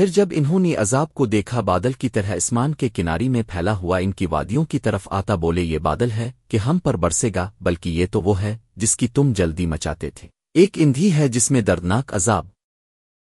پھر جب انہوں نے عذاب کو دیکھا بادل کی طرح اسمان کے کناری میں پھیلا ہوا ان کی وادیوں کی طرف آتا بولے، یہ بادل ہے کہ ہم پر برسے گا، بلکہ یہ تو وہ ہے جس کی تم جلدی مچاتے تھے۔ ایک اندھی ہے جس میں دردناک عذاب۔